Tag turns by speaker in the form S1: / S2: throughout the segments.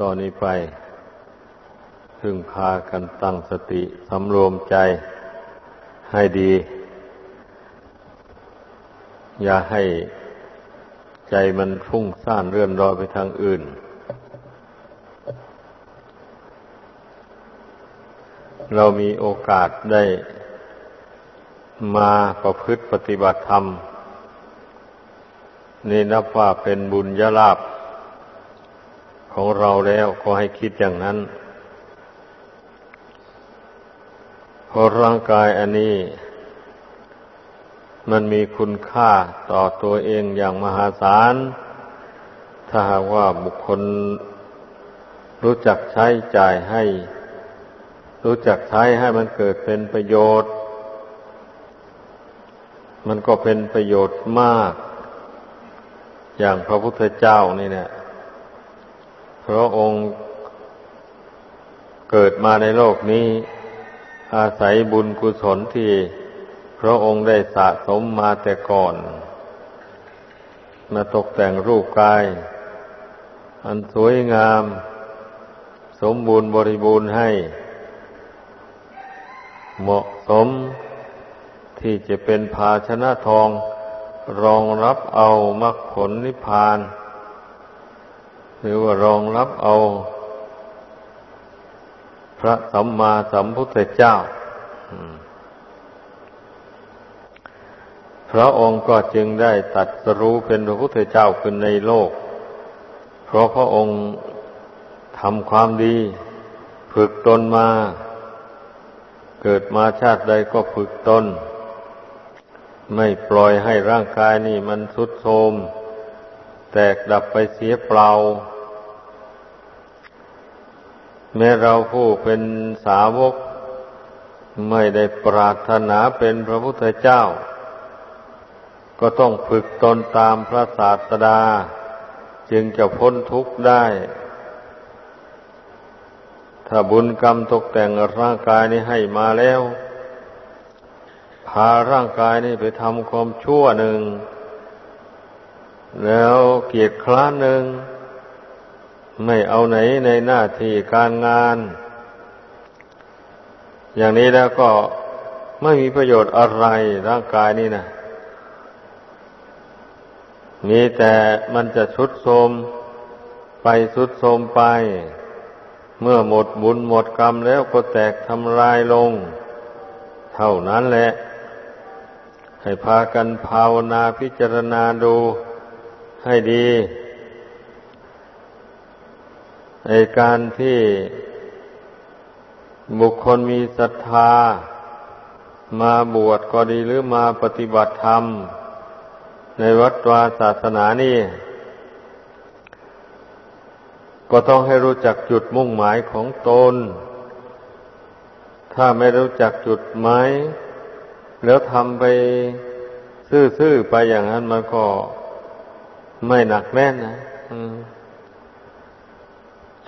S1: ตอนนี้ไป พึ่งพากันตั้งสติสำรวมใจให้ดี อย่าให้ใจมันฟุ้งซ่านเรื่อนรอไปทางอื่น เรามีโอกาสได้มาประพฤติปฏิบัติธรรม นี่นับว่าเป็นบุญยลาภ ของเราแล้วก็ให้คิดอย่างนั้นเพราะร่างกายอันนี้ มันมีคุณค่าต่อตัวเองอย่างมหาศาล ถ้าหากว่าบุคคลรู้จักใช้จ่ายให้ รู้จักใช้ให้มันเกิดเป็นประโยชน์ มันก็เป็นประโยชน์มาก อย่างพระพุทธเจ้านี่เนี่ย พระองค์เกิดมาในโลกนี้ อาศัยบุญกุศลที่พระองค์ได้สะสมมาแต่ก่อน มาตกแต่งรูปกาย อันสวยงาม สมบูรณ์บริบูรณ์ให้ เหมาะสมที่จะเป็นภาชนะทอง รองรับเอามรรคผลนิพพาน หรือว่ารองรับเอา พระสัมมาสัมพุทธเจ้าพระองค์ก็จึงได้ตัดสรู้เป็นพระพุทธเจ้าขึ้นในโลก เพราะพระองค์ทำความดี ฝึกตนมา เกิดมาชาติใดก็ฝึกตน ไม่ปล่อยให้ร่างกายนี่มันสุดโทรมแตกดับไปเสียเปล่า แม้เราผู้เป็นสาวก ไม่ได้ปรารถนาเป็นพระพุทธเจ้า ก็ต้องฝึกตนตามพระศาสดา จึงจะพ้นทุกข์ได้ ถ้าบุญกรรมตกแต่งร่างกายนี้ให้มาแล้ว พาร่างกายนี้ไปทำความชั่วหนึ่ง แล้วเกียรติคร้านหนึ่ง ไม่เอาไหนในหน้าที่การงาน อย่างนี้แล้วก็ไม่มีประโยชน์อะไรร่างกายนี่นะมีแต่มันจะชุดโทมไปชุดโทมไป เมื่อหมดบุญหมดกรรมแล้วก็แตกทำลายลง เท่านั้นแหละ ให้พากันภาวนาพิจารณาดูให้ดี ในการที่บุคคลมีศรัทธา มาบวชก็ดีหรือมาปฏิบัติธรรม ในวัดวาศาสนานี่ ก็ต้องให้รู้จักจุดมุ่งหมายของตน ถ้าไม่รู้จักจุดหมายแล้วทำไปซื่อๆไปอย่างนั้นมันก็ไม่หนักแน่นนะ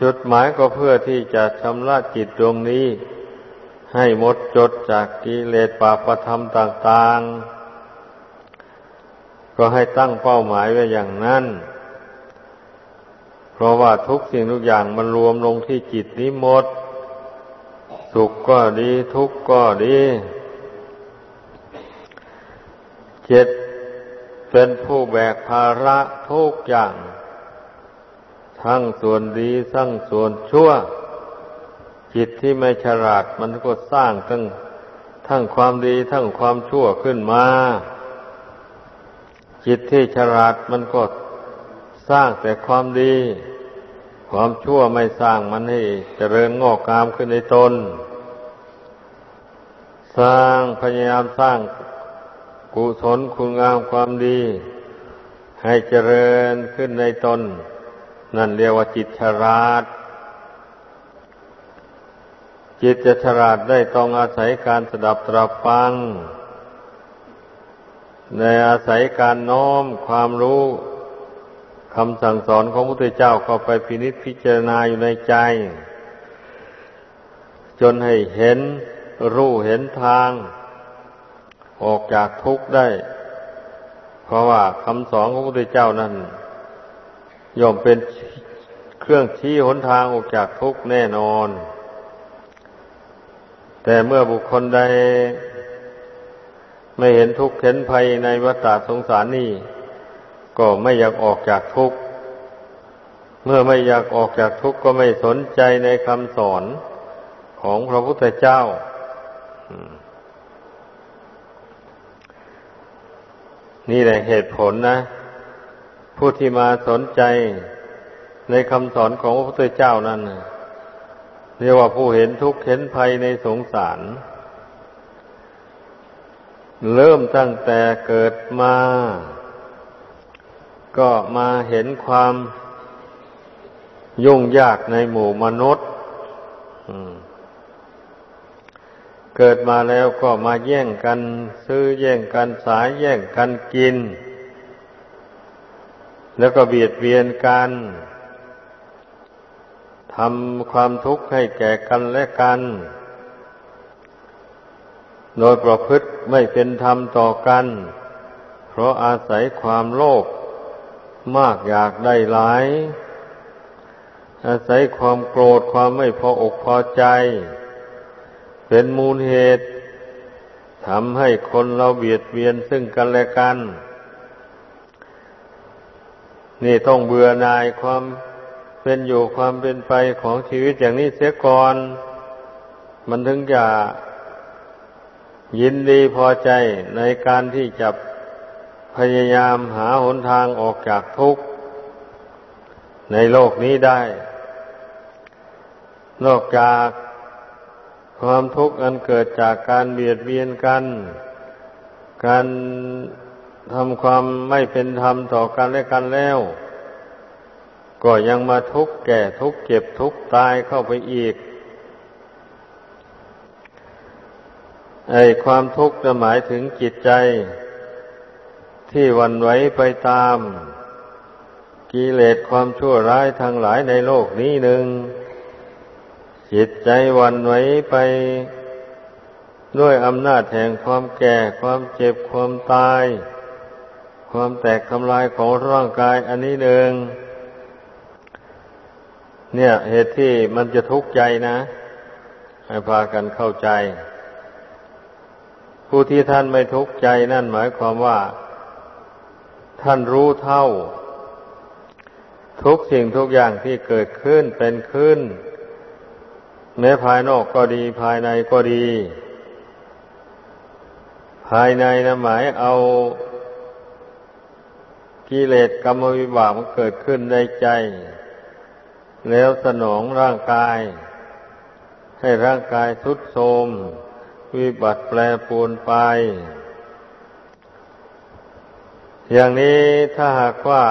S1: จุดหมายก็เพื่อที่จะชำระจิตดวงนี้ ให้หมดจดจากกิเลสปาปธรรมต่าง ๆ ก็ให้ตั้งเป้าหมายไว้อย่างนั้น เพราะว่าทุกสิ่งทุกอย่างมันรวมลงที่จิตนี้หมด สุขก็ดีทุกข์ก็ดีเจิตเป็นผู้แบกภาระทุกอย่าง ทั้งส่วนดีทั้งส่วนชั่ว จิตที่ไม่ฉลาดมันก็สร้างทั้งทั้งความดีทั้งความชั่วขึ้นมา จิตที่ฉลาดมันก็สร้างแต่ความดี ความชั่วไม่สร้างมันให้เจริญงอกงามขึ้นในตน สร้างพยายามสร้างกุศลคุณงามความดี ให้เจริญขึ้นในตน นั่นเรียกว่าจิตฉลาด จิตจะฉลาดได้ต้องอาศัยการสดับตรับฟัง ในอาศัยการน้อมความรู้คำสั่งสอนของพระพุทธเจ้าเข้าไปพินิจพิจารณาอยู่ในใจ จนให้เห็นรู้เห็นทาง ออกจากทุกข์ได้ เพราะว่าคำสอนของพระพุทธเจ้านั้น ย่อมเป็นเครื่องชี้หนทางออกจากทุกข์แน่นอน แต่เมื่อบุคคลใด ไม่เห็นทุกข์เห็นภัยในวัฏสงสารนี่ ก็ไม่อยากออกจากทุกข์ เมื่อไม่อยากออกจากทุกข์ก็ไม่สนใจในคำสอนของพระพุทธเจ้า นี่แหละเหตุผลนะ ผู้ที่มาสนใจในคำสอนของพระพุทธเจ้านั้นเรียกว่าผู้เห็นทุกข์เห็นภัยในสงสาร เริ่มตั้งแต่เกิดมา ก็มาเห็นความยุ่งยากในหมู่มนุษย์เกิดมาแล้วก็มาแย่งกัน ซื้อแย่งกันสายแย่งกันกิน แล้วก็เบียดเบียนกันทำความทุกข์ให้แก่กันและกัน โดยประพฤติไม่เป็นธรรมต่อกัน เพราะอาศัยความโลภมากอยากได้หลาย อาศัยความโกรธความไม่พออกพอใจ เป็นมูลเหตุทำให้คนเราเบียดเบียนซึ่งกันและกันน นี่ต้องเบื่อหน่ายความเป็นอยู่ความเป็นไปของชีวิตอย่างนี้เสียก่อน มันถึงจะยินดีพอใจในการที่จะพยายามหาหนทางออกจากทุกข์ ในโลกนี้ได้ นอกจากความทุกข์อันเกิดจากการเบียดเบียนกัน การ ทำความไม่เป็นธรรมต่อกันและกันแล้ว ก็ยังมาทุกข์แก่ทุกข์เจ็บทุกข์ตายเข้าไปอีก ไอ้ความทุกข์จะหมายถึงจิตใจ ที่วันไหวไปตาม กิเลสความชั่วร้ายทางหลายในโลกนี้หนึ่งจิตใจวันไหวไปด้วยอำนาจแห่งความแก่ความเจ็บความตาย ความแตกทำลายของร่างกายอันนี้หนึ่งเนี่ย เหตุที่มันจะทุกข์ใจนะ ให้พากันเข้าใจ ผู้ที่ท่านไม่ทุกข์ใจนั่นหมายความว่า ท่านรู้เท่า ทุกสิ่งทุกอย่างที่เกิดขึ้นเป็นขึ้น แม้ภายนอกก็ดีภายในก็ดี ภายในนะหมายเอา กิเลสกรรมวิบากมันเกิดขึ้นในใจ แล้วสนองร่างกาย ให้ร่างกายทุดโทรมวิบัติแปรปรวนไป อย่างนี้ถ้าหากว่า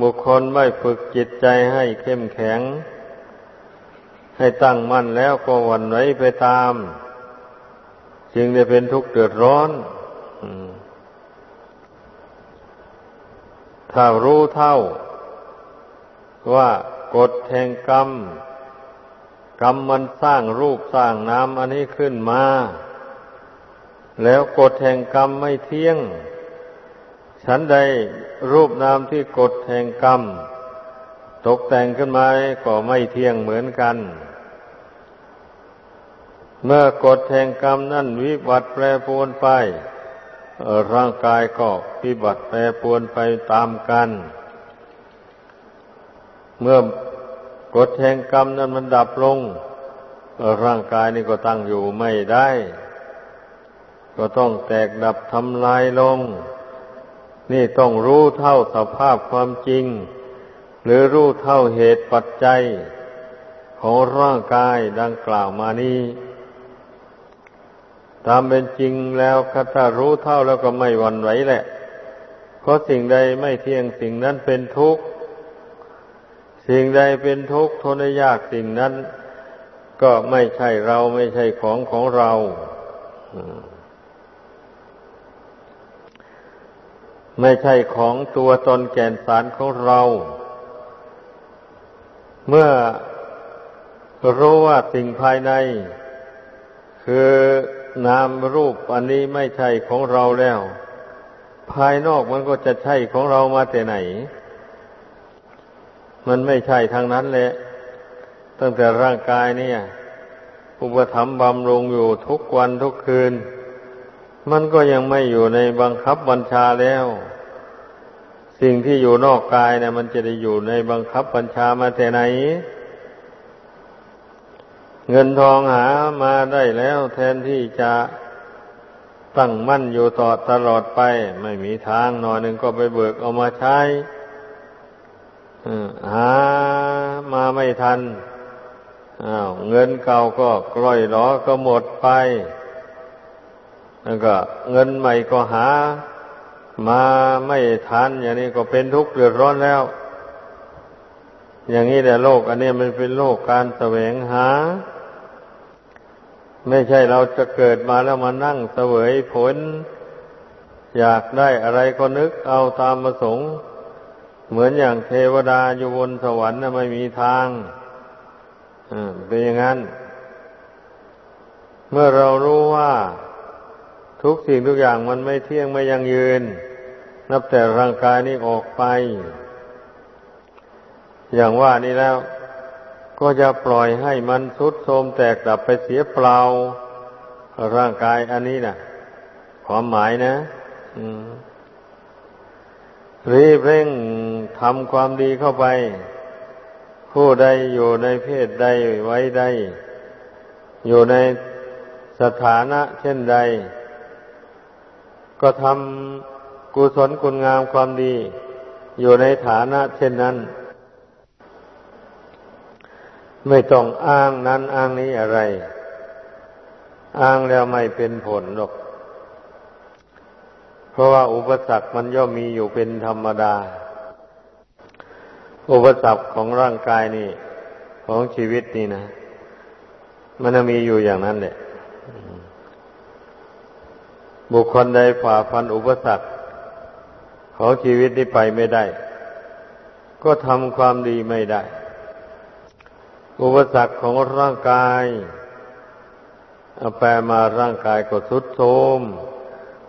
S1: บุคคลไม่ฝึกจิตใจให้เข้มแข็ง ให้ตั้งมั่นแล้วก็วันไหวไปตาม จึงจะเป็นทุกข์เดือดร้อน ถ้ารู้เท่า ว่ากฎแห่งกรรม กรรมมันสร้างรูปสร้างนามอันนี้ขึ้นมา แล้วกฎแห่งกรรมไม่เที่ยง ฉันใดรูปนามที่กฎแห่งกรรม ตกแต่งขึ้นมาก็ไม่เที่ยงเหมือนกันเมื่อกฎแห่งกรรมนั่นวิบัติแปรปรวนไป ร่างกายก็วิบัติแปรปวนไปตามกัน เมื่อกฎแห่งกรรมนั้นมันดับลง ร่างกายนี่ก็ตั้งอยู่ไม่ได้ ก็ต้องแตกดับทำลายลง นี่ต้องรู้เท่าสภาพความจริง หรือรู้เท่าเหตุปัจจัย ของร่างกายดังกล่าวมานี้ ตามเป็นจริงแล้วถ้ารู้เท่าแล้วก็ไม่หวั่นไหวแหละ เพราะสิ่งใดไม่เที่ยงสิ่งนั้นเป็นทุกข์ สิ่งใดเป็นทุกข์ทนยากสิ่งนั้น ก็ไม่ใช่เราไม่ใช่ของของเราไม่ใช่ของตัวตนแก่นสารของเรา เมื่อรู้ว่าสิ่งภายใน คือ นามรูปอันนี้ไม่ใช่ของเราแล้ว ภายนอกมันก็จะใช่ของเรามาแต่ไหน มันไม่ใช่ทางนั้นแหละตั้งแต่ร่างกายเนี่ย อุปถัมภ์บำรุงอยู่ทุกวันทุกคืน มันก็ยังไม่อยู่ในบังคับบัญชาแล้ว สิ่งที่อยู่นอกกายเนี่ยมันจะได้อยู่ในบังคับบัญชามาแต่ไหน เงินทองหามาได้แล้วแทนที่จะตั้งมั่นอยู่ต่อตลอดไป ไม่มีทางหน่อยหนึ่งก็ไปเบิกเอามาใช้หามาไม่ทันอ้าวเงินเก่าก็กล้อยล้อก็หมดไป แล้วก็เงินใหม่ก็หา มาไม่ทัน อย่างนี้ก็เป็นทุกข์เดือดร้อนแล้ว อย่างนี้แต่โลก อันนี้มันเป็นโลกการแสวงหา ไม่ใช่เราจะเกิดมาแล้วมานั่งเสวยผล อยากได้อะไรก็นึกเอาตามประสงค์ เหมือนอย่างเทวดาอยู่บนสวรรค์นะไม่มีทางเป็นอย่างนั้น เมื่อเรารู้ว่าทุกสิ่งทุกอย่างมันไม่เที่ยงไม่ยังยืน นับแต่ร่างกายนี้ออกไป อย่างว่านี้แล้ว ก็จะปล่อยให้มันทุดโทรมแตกดับไปเสียเปล่า ร่างกายอันนี้นะความหมายนะรีบเร่งทำความดีเข้าไป ผู้ใดอยู่ในเพศใดไว้ใด อยู่ในสถานะเช่นใด ก็ทำกุศลคุณงามความดี อยู่ในฐานะเช่นนั้น ไม่ต้องอ้างนั้นอ้างนี้อะไร อ้างแล้วไม่เป็นผลหรอก เพราะว่าอุปสรรคมันย่อมมีอยู่เป็นธรรมดา อุปสรรคของร่างกายนี่ ของชีวิตนี่นะ มันมีอยู่อย่างนั้นแหละบุคคลใดฝ่าฟันอุปสรรคของชีวิตนี้ไปไม่ได้ ก็ทำความดีไม่ได้ อุปสรรคของร่างกายเอาแปลมาร่างกายก็ทุดโทรม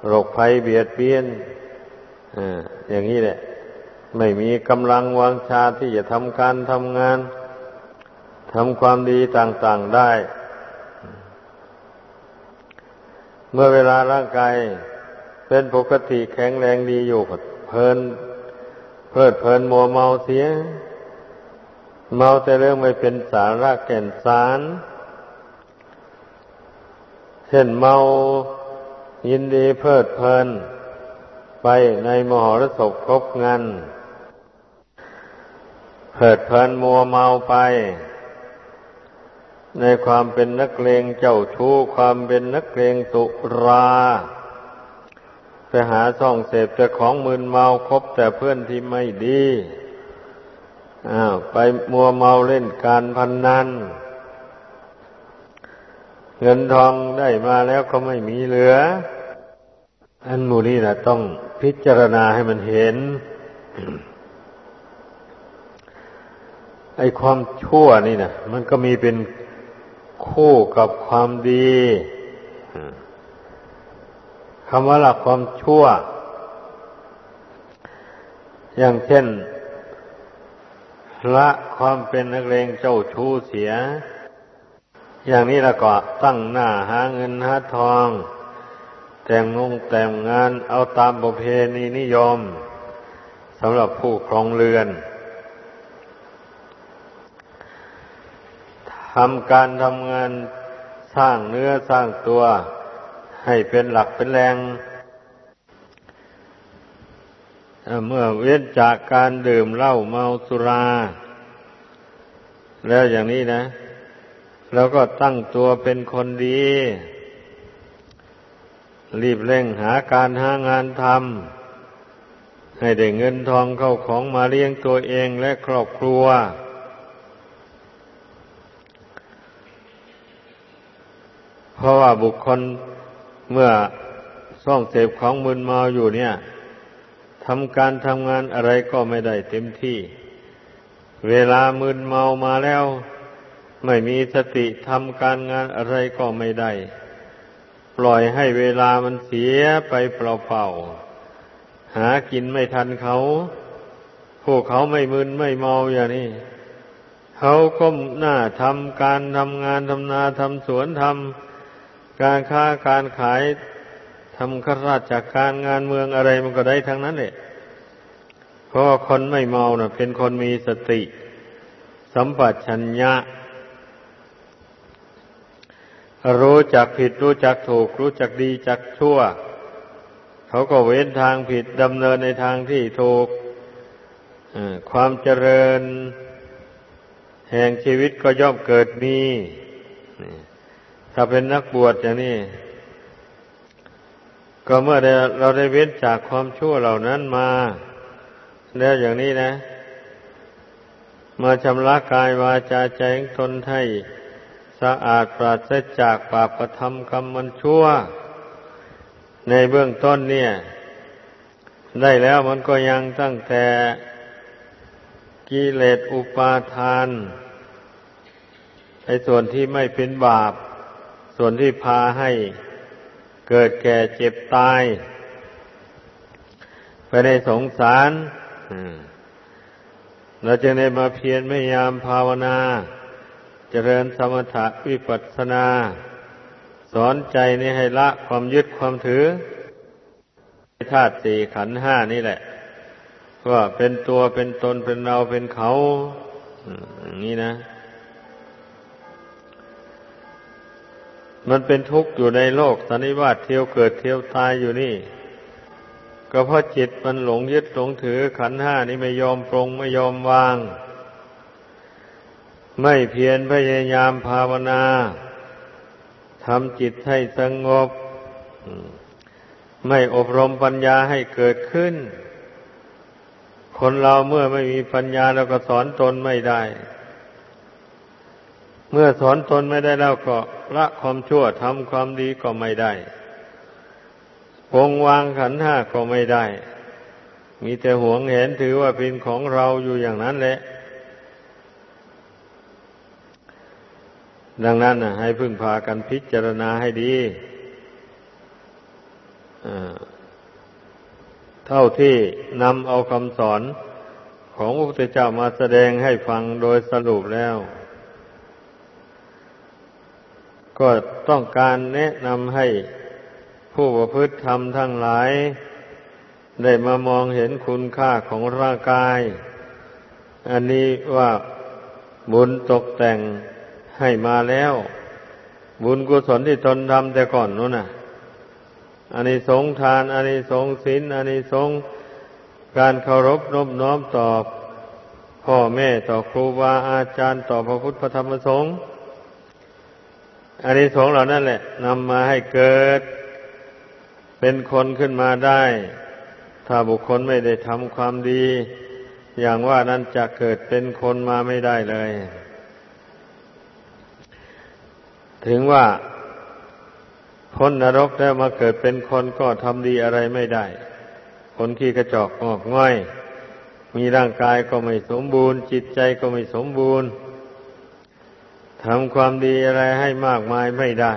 S1: โรคภัยเบียดเบียนอย่างนี้แหละ ไม่มีกำลังวังชาที่จะทำการทำงานทำความดีต่างๆได้ เมื่อเวลาร่างกายเป็นปกติแข็งแรงดีอยู่เพลินเพลิดเพลินมัวเมาเสีย เมาแต่เรื่องไม่เป็นสาระแก่นสาร เช่นเมายินดีเพลิดเพลิน ไปในมหรสพครบงานเพลิดเพลินมัวเมาไป ในความเป็นนักเลงเจ้าชู้ความเป็นนักเลงตุราไปหาส่องเสพแต่ของมึนเมาคบแต่เพื่อนที่ไม่ดี อ้าวไปมัวเมาเล่นการพนนันเงินทองได้มาแล้วก็ไม่มีเหลือ อันมูนี่นะต้องพิจารณาให้มันเห็น ไอ้ความชั่วนี่นะมันก็มีเป็นคู่กับความดีคำว่าหลักความชั่ว อย่างเช่น ละความเป็นนักเลงเจ้าชู้เสีย อย่างนี้แล้วก็ตั้งหน้าหาเงินหาทอง แต่งงงแต่งงานเอาตามประเพณีนิยมสำหรับผู้ครองเรือนทำการทำงานสร้างเนื้อสร้างตัว ให้เป็นหลักเป็นแรง เมื่อเว้นจากการดื่มเหล้าเมาสุรา แล้วอย่างนี้นะ แล้วก็ตั้งตัวเป็นคนดี รีบเร่งหาการหางานทำให้ได้เงินทองเข้าของมาเลี้ยงตัวเองและครอบครัว เพราะว่าบุคคลเมื่อซ่องเสพของมึนเมาอยู่เนี่ย ทำการทำงานอะไรก็ไม่ได้เต็มที่ เวลามึนเมามาแล้ว ไม่มีสติทำการงานอะไรก็ไม่ได้ ปล่อยให้เวลามันเสียไปเปล่าๆหากินไม่ทันเขา พวกเขาไม่มึนไม่เมาอย่างนี้เขาก็หน้าทำการทำงานทำนาทำสวนทำการค้าการขาย ทำข้าราชการงานเมืองอะไรมันก็ได้ทั้งนั้นแหละเพราะคนไม่เมานะ่ะ เป็นคนมีสติ สัมปชัญญะ รู้จักผิดรู้จักถูก รู้จักดีจักชั่ว เขาก็เว้นทางผิดดำเนินในทางที่ถูกความเจริญ แห่งชีวิตก็ย่อมเกิดมี ถ้าเป็นนักบวชอย่างนี้ ก็เมื่อเราได้เว้นจากความชั่วเหล่านั้นมา แล้วอย่างนี้นะ มาชำระกายวาจาใจของตนให้สะอาดปราศจากบาปธรรมกรรมมันชั่ว ในเบื้องต้นเนี่ย ได้แล้วมันก็ยังตั้งแต่กิเลสอุปาทานไอ้ส่วนที่ไม่เป็นบาป ส่วนที่พาให้ เกิดแก่เจ็บตายไปในสงสารเราจะได้มาเพียรพยายามภาวนา เจริญสมถะวิปัสสนา สอนใจนี้ให้ละความยึดความถือธาตุสี่ขันห้านี่แหละว่าเป็นตัวเป็นตนเป็นเราเป็นเขาอย่างนี้นะ มันเป็นทุกข์อยู่ในโลกสันนิวาตเที่ยวเกิดเที่ยวตายอยู่นี่ ก็เพราะจิตมันหลงยึดหลงถือขันห้านี่ไม่ยอมปรงไม่ยอมวาง ไม่เพียรพยายามภาวนาทำจิตให้สงบ ไม่อบรมปัญญาให้เกิดขึ้น คนเราเมื่อไม่มีปัญญาเราก็สอนตนไม่ได้ เมื่อสอนตนไม่ได้แล้วก็ละความชั่วทำความดีก็ไม่ได้ปงวางขันห้าก็ไม่ได้ มีแต่หวงเห็นถือว่าเป็นของเราอยู่อย่างนั้นแหละ ดังนั้นนะให้พึ่งพากันพิจารณาให้ดีเท่าที่นำเอาคำสอนของพระพุทธเจ้ามาแสดงให้ฟังโดยสรุปแล้ว ก็ต้องการแนะนำให้ผู้ประพฤติธรรมทั้งหลาย ได้มามองเห็นคุณค่าของร่างกาย อันนี้ว่าบุญตกแต่งให้มาแล้ว บุญกุศลที่ตนทำแต่ก่อนนู้นน่ะอันนี้สงทานอันนี้สงศีลอันนี้สงการเคารพนบน้อมตอบพ่อแม่ต่อครูบาอาจารย์ต่อพระพุทธพระธรรมสงฆ์ อันนี้สงเหล่านั้นแหละนำมาให้เกิด เป็นคนขึ้นมาได้ ถ้าบุคคลไม่ได้ทำความดี อย่างว่านั้นจะเกิดเป็นคนมาไม่ได้เลย ถึงว่าพ้นนรกแล้วมาเกิดเป็นคนก็ทำดีอะไรไม่ได้ คนขี้กระจอกงอกง่อย มีร่างกายก็ไม่สมบูรณ์ จิตใจก็ไม่สมบูรณ์ ทำความดีอะไรให้มากมายไม่ได้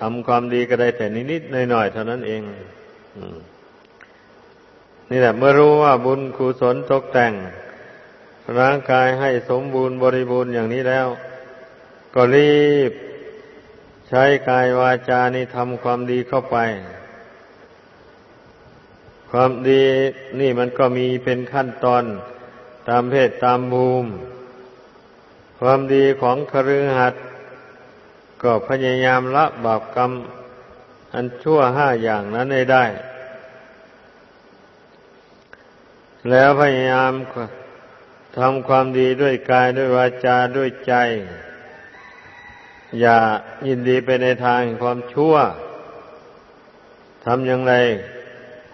S1: ทำความดีก็ได้แต่นิดๆหน่อยๆเท่านั้นเองนี่แหละเมื่อรู้ว่าบุญกุศลตกแต่ง ร่างกายให้สมบูรณ์บริบูรณ์อย่างนี้แล้ว ก็รีบ ใช้กายวาจานี่ทำความดีเข้าไป ความดีนี่มันก็มีเป็นขั้นตอนตามเพศตามภูมิ ความดีของคฤหัสถ์ก็พยายามละบาปกรรม อันชั่วห้าอย่างนั้นให้ได้ แล้วพยายามทำความดีด้วยกายด้วยวาจาด้วยใจ อย่ายินดีไปในทางความชั่วทำอย่างไร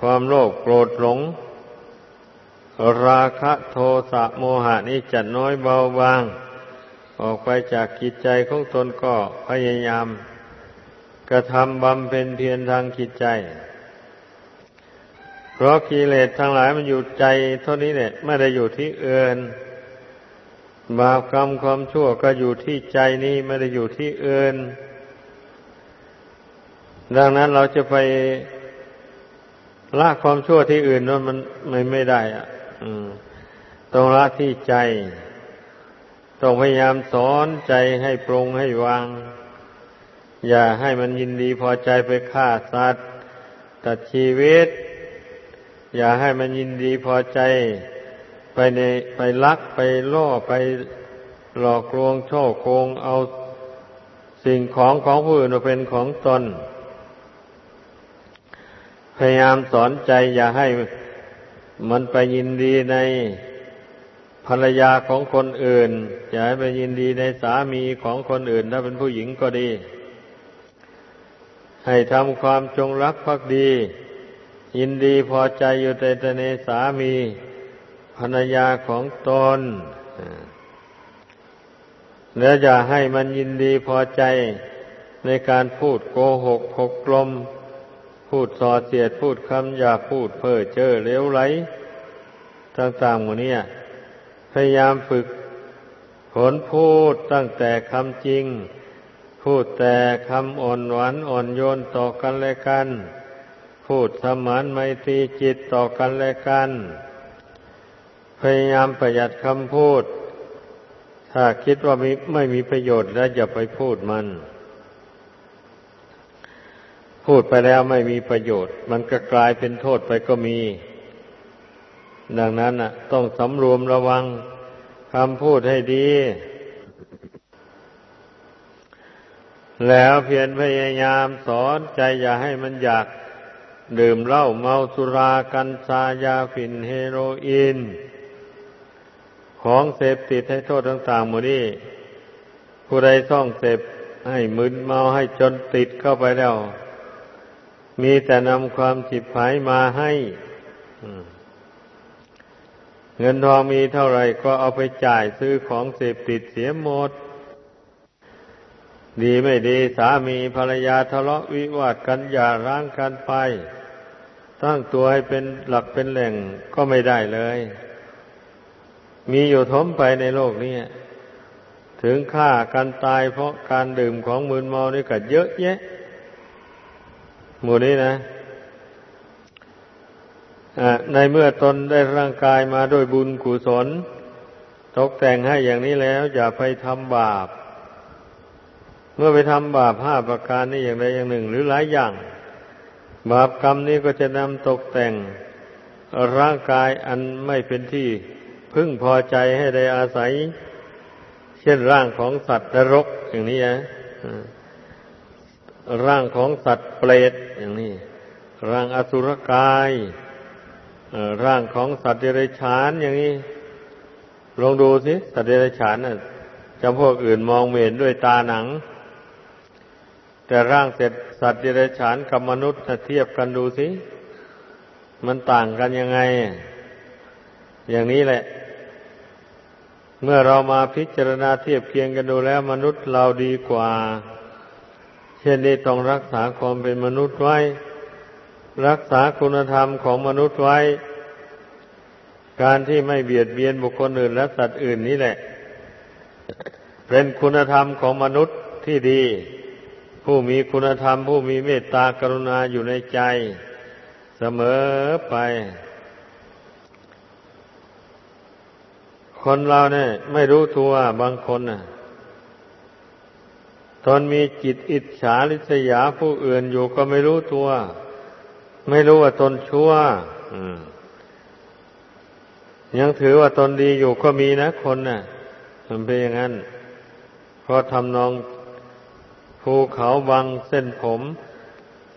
S1: ความโลภโกรธหลง ราคะโทสะโมหะนี้จะน้อยเบาบาง ออกไปจากกิจใจของตนก็พยายาม กระทำบำเพ็ญเพียรทางจิตใจ เพราะกิเลสทั้งหลายมันอยู่ใจเท่านี้เนี่ยไม่ได้อยู่ที่เอื่นบาปกรรมความชั่วก็อยู่ที่ใจนี้ไม่ได้อยู่ที่เอื่นดังนั้นเราจะไปละความชั่วที่อื่นนั้นมันไม่ไม่ได้อะต้องละที่ใจ ต้องพยายามสอนใจให้ปรงให้วาง อย่าให้มันยินดีพอใจไปฆ่าสัตว์ตัดชีวิต อย่าให้มันยินดีพอใจ ไปในไปลักไปล่อไปหลอกลวงช่อโกงเอาสิ่งของของผู้อื่นมาเป็นของตน พยายามสอนใจอย่าให้มันไปยินดีใน ภรรยาของคนอื่น อย่าให้ไปยินดีในสามีของคนอื่น ถ้าเป็นผู้หญิงก็ดี ให้ทำความจงรักภักดี ยินดีพอใจอยู่แต่ในสามีภรรยาของตนแล้วอย่าให้มันยินดีพอใจในการพูดโกหกหกลม พูดส่อเสียดพูดคำอย่าพูดเพ้อเจ้อเลวไหล ต่างๆหมดนี้ พยายามฝึกผลพูดตั้งแต่คำจริง พูดแต่คำอ่อนหวานอ่อนโยนต่อกันและกัน พูดสมานไมตรีจิตต่อกันและกัน พยายามประหยัดคำพูด ถ้าคิดว่าไม่ไม่มีประโยชน์แล้วอย่าไปพูดมัน พูดไปแล้วไม่มีประโยชน์ มันก็กลายเป็นโทษไปก็มี ดังนั้นอะต้องสำรวมระวังคำพูดให้ดี แล้วเพียรพยายามสอนใจอย่าให้มันอยาก ดื่มเหล้าเมาสุรากัญชายาฝิ่นเฮโรอีนของเสพติดให้โทษต่างๆหมดนี้ ผู้ใดท่องเสพให้มึนเมาให้จนติดเข้าไปแล้ว มีแต่นำความจิบหายมาให้ เงินทองมีเท่าไรก็เอาไปจ่ายซื้อของเสพติดเสียหมด ดีไม่ดีสามีภรรยาทะเลาะวิวาทกันอย่าร้างกันไป ตั้งตัวให้เป็นหลักเป็นแหล่งก็ไม่ได้เลย มีอยู่ทมไปในโลกนี้ถึงฆ่ากันตายเพราะการดื่มของมืนเมานี่ก็เยอะแยะ หมู่นี้นะ ในเมื่อตนได้ร่างกายมาด้วยบุญกุศล ตกแต่งให้อย่างนี้แล้ว อย่าไปทำบาป เมื่อไปทำบาปห้าประการนี้อย่างใดอย่างหนึ่ง หรือหลายอย่าง บาปกรรมนี้ก็จะนำตกแต่ง ร่างกายอันไม่เป็นที่พึ่งพอใจให้ได้อาศัย เช่นร่างของสัตว์นรกอย่างนี้นะร่างของสัตว์เปรตอย่างนี้ ร่างอสุรกาย ร่างของสัตว์เดรัจฉานอย่างนี้ ลองดูสิสัตว์เดรัจฉานน่ะจำพวกอื่นมองเห็นด้วยตาหนัง แต่ร่างเสร็จสัตว์เดรัจฉานกับมนุษย์เทียบกันดูสิ มันต่างกันยังไง อย่างนี้แหละ เมื่อเรามาพิจารณาเทียบเคียงกันดูแล้ว มนุษย์เราดีกว่า เช่นนี้ต้องรักษาความเป็นมนุษย์ไว้ รักษาคุณธรรมของมนุษย์ไว้ การที่ไม่เบียดเบียนบุคคลอื่นและสัตว์อื่นนี่แหละ เป็นคุณธรรมของมนุษย์ที่ดี ผู้มีคุณธรรม ผู้มีเมตตากรุณาอยู่ในใจ เสมอไป คนเราเนี่ย ไม่รู้ตัวบางคนน่ะตอนมีจิตอิจฉาริษยาผู้อื่นอยู่ก็ไม่รู้ตัว ไม่รู้ว่าตนชั่วยังถือว่าตนดีอยู่ก็มีนะคนน่ะมันเป็นอย่างนั้นเพราะทำนองภูเขาบังเส้นผม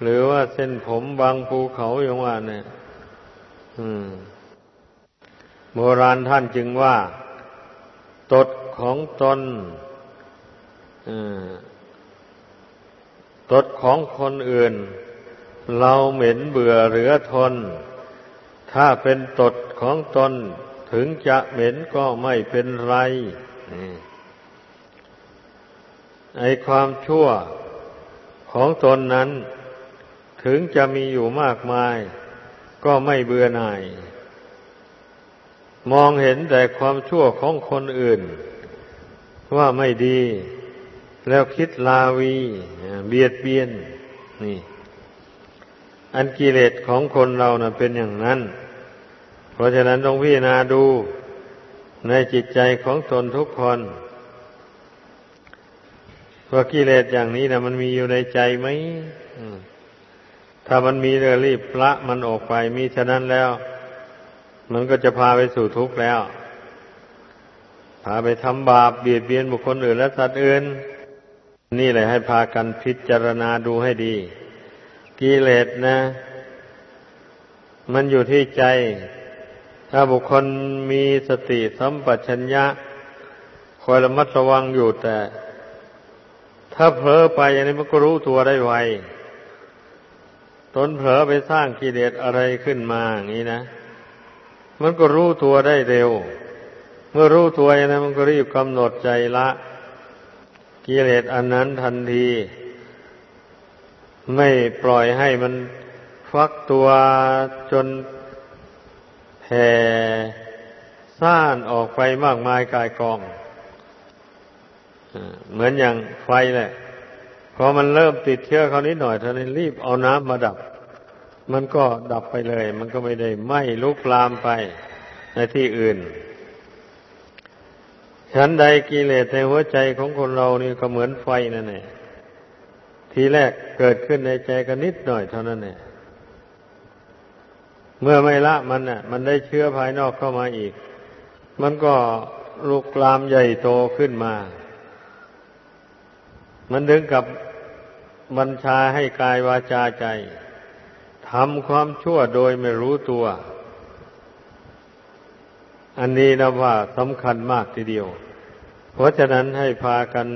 S1: หรือว่าเส้นผมบางภูเขาอย่างว่าเนี่ยอืมโบราณท่านจึงว่า ตดของตนตดของคนอื่น เราเหม็นเบื่อเหลือทน ถ้าเป็นตดของตนถึงจะเหม็นก็ไม่เป็นไรไอความชั่วของตนนั้น ถึงจะมีอยู่มากมาย ก็ไม่เบื่อหน่าย มองเห็นแต่ความชั่วของคนอื่น ว่าไม่ดี แล้วคิดลาวี เบียดเบียน นี่ อันกิเลสของคนเรานะ่ะเป็นอย่างนั้น เพราะฉะนั้นต้องพิจารณาดูในจิตใจของตนทุกคนว่ากิเลสอย่างนี้นะมันมีอยู่ในใจไหมถ้ามันมีเรือรีบละมันออกไปมีฉะนั้นแล้ว มันก็จะพาไปสู่ทุกข์แล้ว พาไปทำบาปเบียดเบียนบุคคลอื่นและสัตว์อื่น นี่แหละให้พากันพิจารณาดูให้ดี กิเลสนะ มันอยู่ที่ใจ ถ้าบุคคลมีสติสัมปชัญญะคอยระมัดระวังอยู่แต่ ถ้าเผลอไปอย่างนี้มันก็รู้ตัวได้ไวตนเผลอไปสร้างกิเลสอะไรขึ้นมาอย่างนี้นะ มันก็รู้ตัวได้เร็ว เมื่อรู้ตัวอย่างนั้นมันก็รีบกำหนดใจละ กิเลสอันนั้นทันที ไม่ปล่อยให้มันฟักตัวจนแผ่ซ่านออกไปมากมายกายกอง เหมือนอย่างไฟแหละพอมันเริ่มติดเชื้อเขานิดหน่อยเท่านั้นรีบเอาน้ำมาดับ มันก็ดับไปเลย มันก็ไม่ได้ไหม้ลุกลามไปในที่อื่น ฉันใดกิเลสในหัวใจของคนเรานี่ก็เหมือนไฟนั่นแหละ ทีแรกเกิดขึ้นในใจก็นิดหน่อยเท่านั้นเนี่ยเมื่อไม่ละมันน่ะ มันได้เชื้อภายนอกเข้ามาอีก มันก็ลุกลามใหญ่โตขึ้นมา มันถึงกับบัญชาให้กายวาจาใจทำความชั่วโดยไม่รู้ตัว อันนี้นะว่าสำคัญมากทีเดียว เพราะฉะนั้นให้พากัน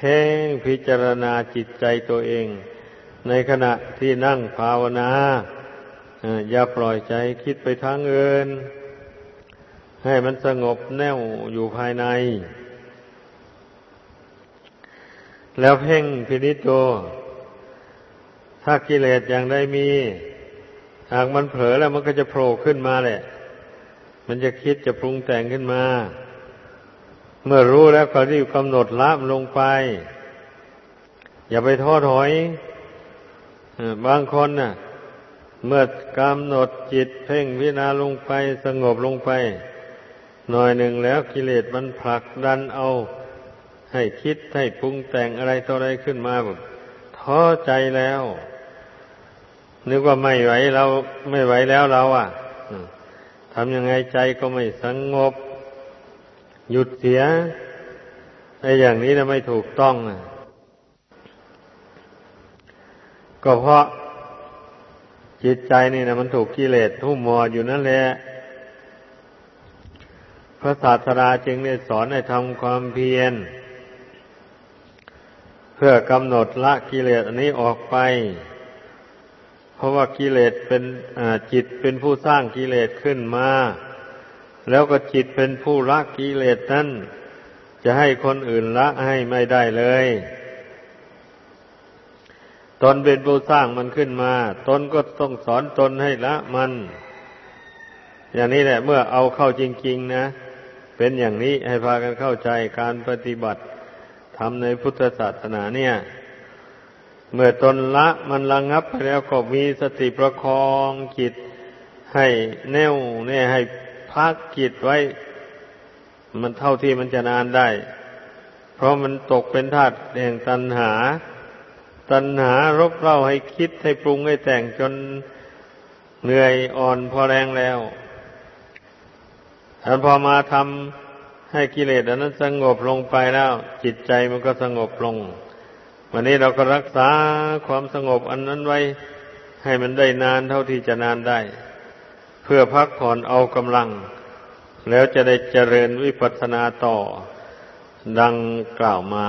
S1: พ่งพิจารณาจิตใจตัวเอง ในขณะที่นั่งภาวนาอย่าปล่อยใจคิดไปทางเอินให้มันสงบแน่วอยู่ภายใน แล้วเพ่งพินิจดูถ้ากิเลสอย่างใดมี หากมันเผลอแล้วมันก็จะโผล่ขึ้นมาแหละ มันจะคิดจะปรุงแต่งขึ้นมา เมื่อรู้แล้วก็รีบกำหนดละมันลงไป อย่าไปท้อถอย บางคนน่ะ เมื่อกำหนดจิตเพ่งพิจารณาลงไปสงบลงไป หน่อยหนึ่งแล้วกิเลสมันผลักดันเอา ให้คิดให้ปรุงแต่งอะไรต่ออะไรขึ้นมาแบบท้อใจแล้ว นึกว่าไม่ไหวเราไม่ไหวแล้วเราอะทำยังไงใจก็ไม่สงบ หยุดเสียไอ้อย่างนี้นะไม่ถูกต้องนะก็เพราะจิตใจนี่นะมันถูกกิเลสทุ่มมออยู่นั่นแหละพระศาสดาจึงได้สอนให้ทำความเพียร เพื่อกำหนดละกิเลสอันนี้ออกไป เพราะว่ากิเลสเป็นจิตเป็นผู้สร้างกิเลสขึ้นมา แล้วก็จิตเป็นผู้ละกิเลสนั้นจะให้คนอื่นละให้ไม่ได้เลย ตนเป็นผู้สร้างมันขึ้นมา ตนก็ต้องสอนตนให้ละมัน อย่างนี้แหละ เมื่อเอาเข้าจริง ๆ นะ เป็นอย่างนี้ให้พากันเข้าใจการปฏิบัติทำในพุทธศาสนาเนี่ย เมื่อตนละมันระงงับไปแล้วก็มีสติประคองจิตให้แน่วแน่ให้ พักจิตไว้ มันเท่าที่มันจะนานได้ เพราะมันตกเป็นธาตุแห่งตัณหา ตัณหารบเร้าให้คิดให้ปรุงให้แต่งจนเหนื่อยอ่อนพอแรงแล้วถ้าพอมาทำให้กิเลสอันนั้นสงบลงไปแล้ว จิตใจมันก็สงบลง วันนี้เราก็รักษาความสงบอันนั้นไว้ ให้มันได้นานเท่าที่จะนานได้ พื่อพักผ่อนเอากำลัง แล้วจะได้เจริญวิปัสสนาต่อดังกล่าวมา